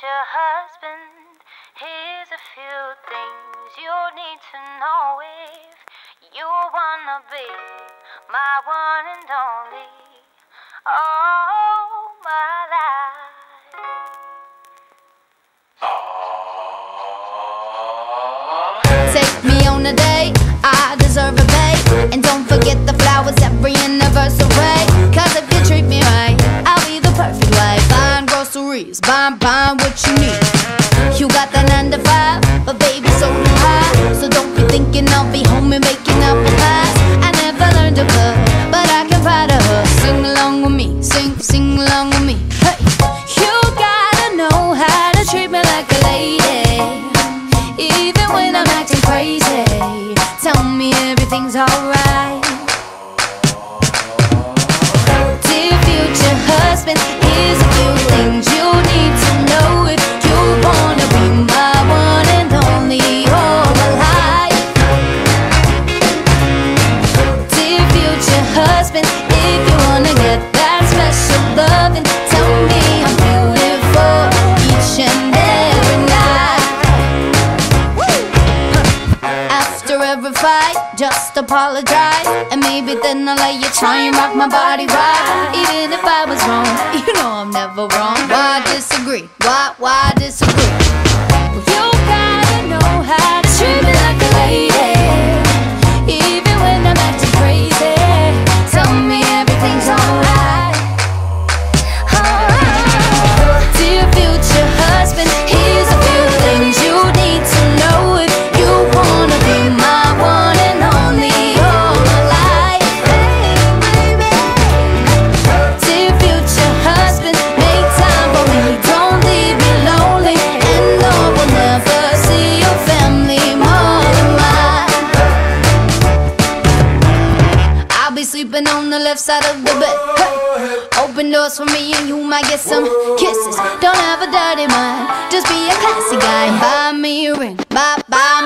future husband, here's a few things you need to know if you wanna be my one and only. Oh, my life. Take me on a date, I deserve a bait. And don't forget the flowers every anniversary. Cause if you treat me right, I'll be the perfect wife. Buying groceries, everything's alright. Dear future husband, here's a few things you need to know if you wanna be my one and only all my life. Dear future husband, Fight, just apologize. And maybe then I'll let you try and rock my body right. Even if I was wrong, you know I'm never wrong. Sleeping on the left side of the bed. Hey. Open doors for me and you might get some kisses. Don't have a dirty mind, just be a classy guy. Buy me a ring, a ring.